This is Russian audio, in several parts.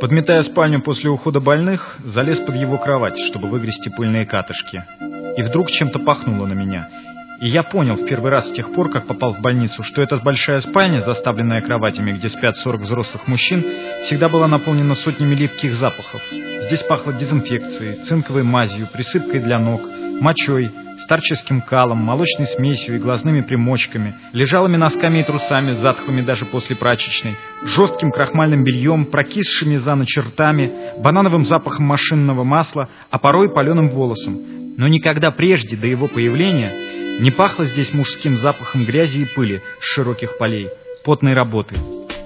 Подметая спальню после ухода больных, залез под его кровать, чтобы выгрести пыльные катышки. И вдруг чем-то пахнуло на меня. И я понял в первый раз с тех пор, как попал в больницу, что эта большая спальня, заставленная кроватями, где спят 40 взрослых мужчин, всегда была наполнена сотнями липких запахов. Здесь пахло дезинфекцией, цинковой мазью, присыпкой для ног, мочой, старческим калом, молочной смесью и глазными примочками, лежалыми носками и трусами, затхлыми даже после прачечной, жестким крахмальным бельем, прокисшими за ночь ртами, банановым запахом машинного масла, а порой паленым волосом. Но никогда прежде, до его появления, не пахло здесь мужским запахом грязи и пыли с широких полей, потной работы.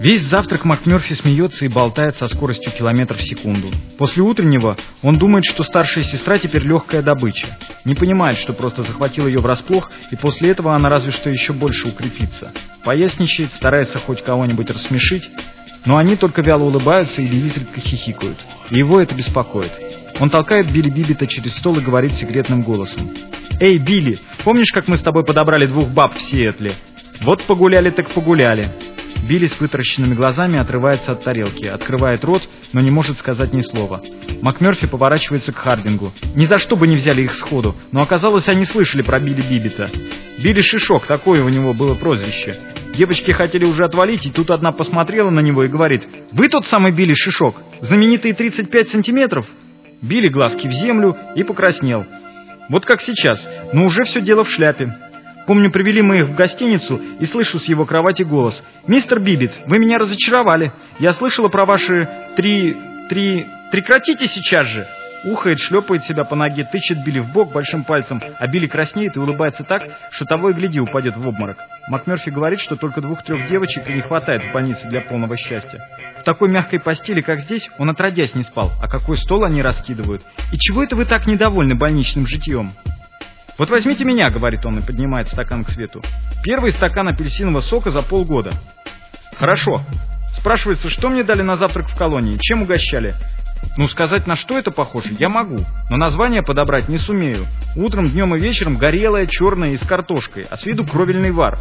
Весь завтрак МакМёрфи смеется и болтает со скоростью километров в секунду. После утреннего он думает, что старшая сестра теперь легкая добыча. Не понимает, что просто захватил ее врасплох, и после этого она разве что еще больше укрепится. Поясничает, старается хоть кого-нибудь рассмешить, но они только вяло улыбаются или изредка хихикают. И его это беспокоит. Он толкает Билли Бибита через стол и говорит секретным голосом. «Эй, Билли, помнишь, как мы с тобой подобрали двух баб в Сиэтле? Вот погуляли так погуляли. Билли с вытаращенными глазами отрывается от тарелки, открывает рот, но не может сказать ни слова. МакМёрфи поворачивается к Хардингу. Ни за что бы не взяли их сходу, но оказалось, они слышали про Билли Бибита. Билли Шишок, такое у него было прозвище. Девочки хотели уже отвалить, и тут одна посмотрела на него и говорит, «Вы тот самый Билли Шишок? Знаменитые 35 сантиметров?» Билли глазки в землю и покраснел. Вот как сейчас, но уже все дело в шляпе. Помню, привели мы их в гостиницу, и слышу с его кровати голос. «Мистер Бибит, вы меня разочаровали. Я слышала про ваши три... три... Прекратите сейчас же!» Ухает, шлепает себя по ноге, тычет Билли в бок большим пальцем, а Билли краснеет и улыбается так, что того и гляди упадет в обморок. МакМерфи говорит, что только двух-трех девочек и не хватает в больнице для полного счастья. В такой мягкой постели, как здесь, он отродясь не спал. А какой стол они раскидывают? И чего это вы так недовольны больничным житьем? «Вот возьмите меня», — говорит он и поднимает стакан к свету. «Первый стакан апельсинового сока за полгода». «Хорошо». Спрашивается, что мне дали на завтрак в колонии, чем угощали? Ну, сказать, на что это похоже, я могу, но название подобрать не сумею. Утром, днем и вечером горелое, черное и с картошкой, а с виду кровельный вар.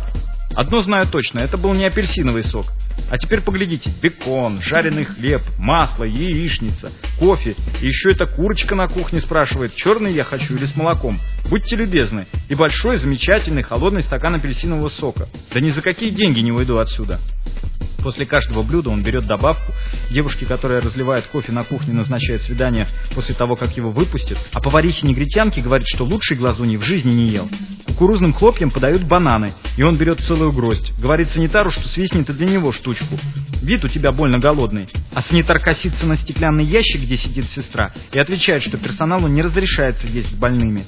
Одно знаю точно, это был не апельсиновый сок. А теперь поглядите, бекон, жареный хлеб, масло, яичница, кофе. И еще эта курочка на кухне спрашивает, черный я хочу или с молоком. Будьте любезны. И большой, замечательный, холодный стакан апельсинового сока. Да ни за какие деньги не уйду отсюда. После каждого блюда он берет добавку. Девушке, которая разливает кофе на кухне, назначает свидание после того, как его выпустят. А поварихе-негритянке говорит, что лучшей глазуни в жизни не ел. Кукурузным хлопьям подают бананы, и он берет целую гроздь. Говорит санитару, что свистнет и для него штучку. Вид у тебя больно голодный. А санитар косится на стеклянный ящик, где сидит сестра, и отвечает, что персоналу не разрешается есть с больными.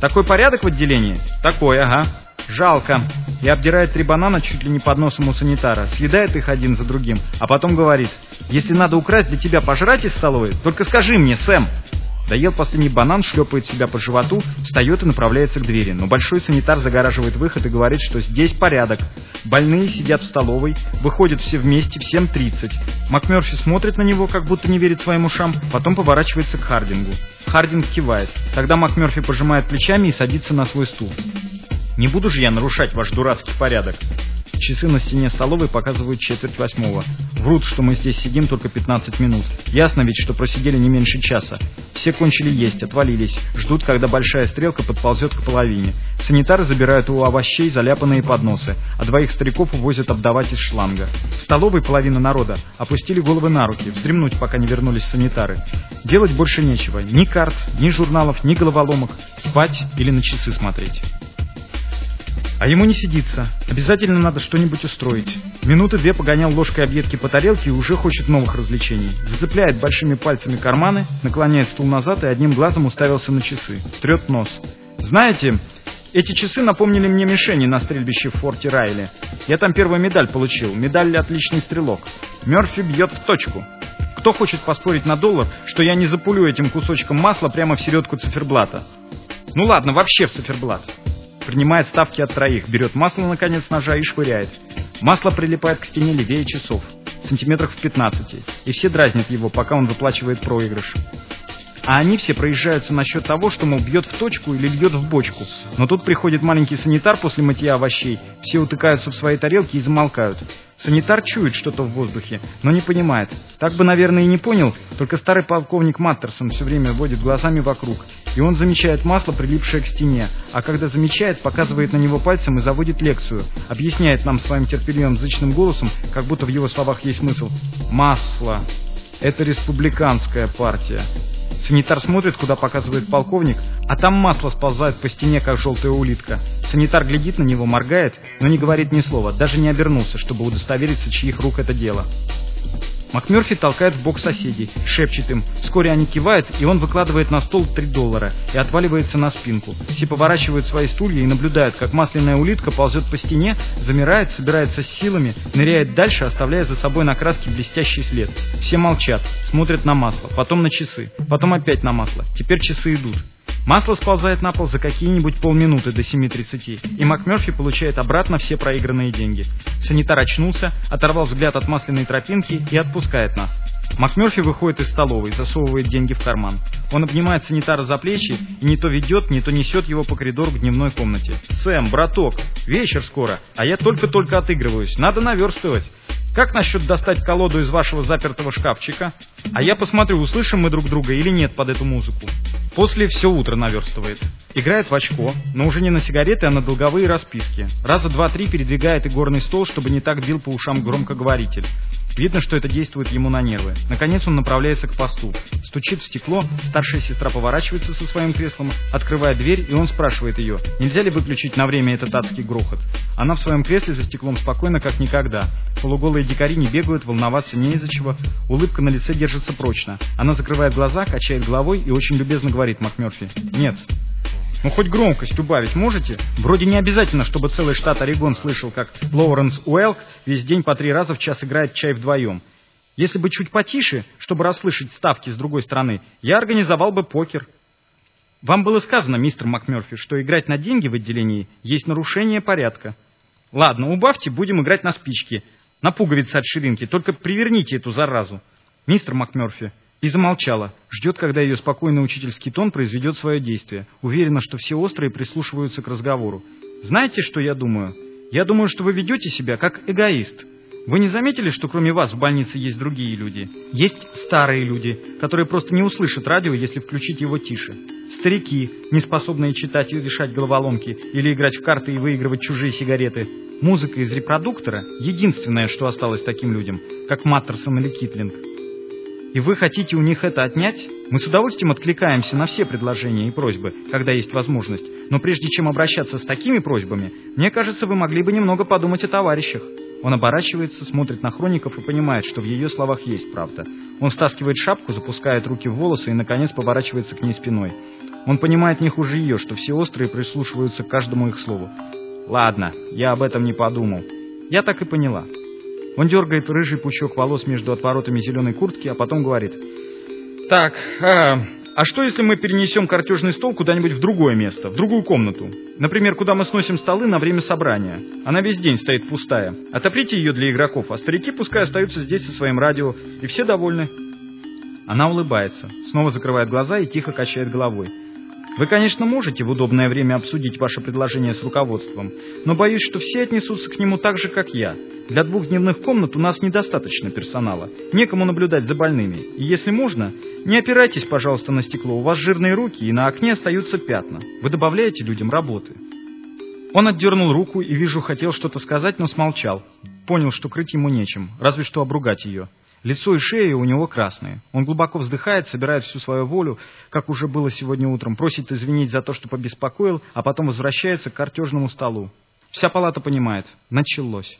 Такой порядок в отделении? Такой, ага. Жалко. И обдирает три банана чуть ли не под носом у санитара, съедает их один за другим, а потом говорит, если надо украсть для тебя пожрать из столовой, только скажи мне, Сэм. Доел последний банан, шлепает себя по животу, встает и направляется к двери. Но большой санитар загораживает выход и говорит, что здесь порядок. Больные сидят в столовой, выходят все вместе в 7.30. МакМерфи смотрит на него, как будто не верит своим ушам, потом поворачивается к Хардингу. Хардинг кивает. Тогда МакМерфи пожимает плечами и садится на свой стул. Не буду же я нарушать ваш дурацкий порядок. Часы на стене столовой показывают четверть восьмого. Врут, что мы здесь сидим только 15 минут. Ясно ведь, что просидели не меньше часа. Все кончили есть, отвалились. Ждут, когда большая стрелка подползет к половине. Санитары забирают у овощей заляпанные подносы, а двоих стариков увозят обдавать из шланга. В столовой половина народа опустили головы на руки, вздремнуть, пока не вернулись санитары. Делать больше нечего. Ни карт, ни журналов, ни головоломок. Спать или на часы смотреть. А ему не сидится. Обязательно надо что-нибудь устроить. Минуты две погонял ложкой объедки по тарелке и уже хочет новых развлечений. Зацепляет большими пальцами карманы, наклоняет стул назад и одним глазом уставился на часы. Трет нос. Знаете, эти часы напомнили мне мишени на стрельбище в форте Райли. Я там первую медаль получил. Медаль «Отличный стрелок». Мерфи бьет в точку. Кто хочет поспорить на доллар, что я не запулю этим кусочком масла прямо в середку циферблата? Ну ладно, вообще в циферблат. Принимает ставки от троих, берет масло на конец ножа и швыряет. Масло прилипает к стене левее часов, сантиметрах в 15, и все дразнят его, пока он выплачивает проигрыш. А они все проезжаются насчет того, что, мол, бьет в точку или льет в бочку. Но тут приходит маленький санитар после мытья овощей, все утыкаются в свои тарелки и замолкают. Санитар чует что-то в воздухе, но не понимает. Так бы, наверное, и не понял, только старый полковник Маттерсон все время водит глазами вокруг, и он замечает масло, прилипшее к стене, а когда замечает, показывает на него пальцем и заводит лекцию, объясняет нам своим терпеливым зычным голосом, как будто в его словах есть смысл. «Масло. Это республиканская партия. Санитар смотрит, куда показывает полковник, а там масло сползает по стене, как желтая улитка. Санитар глядит на него, моргает, но не говорит ни слова, даже не обернулся, чтобы удостовериться, чьих рук это дело. МакМерфи толкает в бок соседей, шепчет им. Вскоре они кивают, и он выкладывает на стол 3 доллара и отваливается на спинку. Все поворачивают свои стулья и наблюдают, как масляная улитка ползет по стене, замирает, собирается с силами, ныряет дальше, оставляя за собой на краске блестящий след. Все молчат, смотрят на масло, потом на часы, потом опять на масло. Теперь часы идут. Масло сползает на пол за какие-нибудь полминуты до 7.30, и МакМерфи получает обратно все проигранные деньги. Санитар очнулся, оторвал взгляд от масляной тропинки и отпускает нас. МакМерфи выходит из столовой, засовывает деньги в карман. Он обнимает санитара за плечи и не то ведет, не то несет его по коридору к дневной комнате. «Сэм, браток, вечер скоро, а я только-только отыгрываюсь, надо наверстывать. Как насчет достать колоду из вашего запертого шкафчика? А я посмотрю, услышим мы друг друга или нет под эту музыку. После все утро наверстывает. Играет в очко, но уже не на сигареты, а на долговые расписки. Раза два-три передвигает игорный стол, чтобы не так бил по ушам громкоговоритель. Видно, что это действует ему на нервы. Наконец он направляется к посту. Стучит в стекло, старшая сестра поворачивается со своим креслом, открывает дверь, и он спрашивает ее, нельзя ли выключить на время этот адский грохот. Она в своем кресле за стеклом спокойно, как никогда. Полуголые дикари не бегают, волноваться не из-за чего. Улыбка на лице держится прочно. Она закрывает глаза, качает головой и очень любезно говорит МакМерфи. «Нет, ну хоть громкость убавить можете? Вроде не обязательно, чтобы целый штат Орегон слышал, как Лоуренс Уэлк весь день по три раза в час играет чай вдвоем. Если бы чуть потише, чтобы расслышать ставки с другой стороны, я организовал бы покер. Вам было сказано, мистер МакМерфи, что играть на деньги в отделении есть нарушение порядка. Ладно, убавьте, будем играть на спички, на пуговицы от ширинки, только приверните эту заразу. Мистер МакМерфи, и замолчала, ждет, когда ее спокойный учительский тон произведет свое действие, уверена, что все острые прислушиваются к разговору. «Знаете, что я думаю? Я думаю, что вы ведете себя как эгоист. Вы не заметили, что кроме вас в больнице есть другие люди? Есть старые люди, которые просто не услышат радио, если включить его тише. Старики, не способные читать и решать головоломки, или играть в карты и выигрывать чужие сигареты. Музыка из репродуктора — единственное, что осталось таким людям, как Маттерсон или Китлинг. И вы хотите у них это отнять? Мы с удовольствием откликаемся на все предложения и просьбы, когда есть возможность. Но прежде чем обращаться с такими просьбами, мне кажется, вы могли бы немного подумать о товарищах. Он оборачивается, смотрит на хроников и понимает, что в ее словах есть правда. Он стаскивает шапку, запускает руки в волосы и, наконец, поворачивается к ней спиной. Он понимает не хуже ее, что все острые прислушиваются к каждому их слову. «Ладно, я об этом не подумал». Я так и поняла. Он дергает рыжий пучок волос между отворотами зеленой куртки, а потом говорит. «Так, а, а что если мы перенесем картежный стол куда-нибудь в другое место, в другую комнату? Например, куда мы сносим столы на время собрания. Она весь день стоит пустая. Отоприте ее для игроков, а старики пускай остаются здесь со своим радио, и все довольны». Она улыбается, снова закрывает глаза и тихо качает головой. Вы, конечно, можете в удобное время обсудить ваше предложение с руководством, но боюсь, что все отнесутся к нему так же, как я. Для двухдневных комнат у нас недостаточно персонала. Некому наблюдать за больными. И если можно, не опирайтесь, пожалуйста, на стекло. У вас жирные руки, и на окне остаются пятна. Вы добавляете людям работы. Он отдернул руку и, вижу, хотел что-то сказать, но смолчал. Понял, что крыть ему нечем, разве что обругать ее. Лицо и шея у него красные. Он глубоко вздыхает, собирает всю свою волю, как уже было сегодня утром, просит извинить за то, что побеспокоил, а потом возвращается к картежному столу. Вся палата понимает. Началось.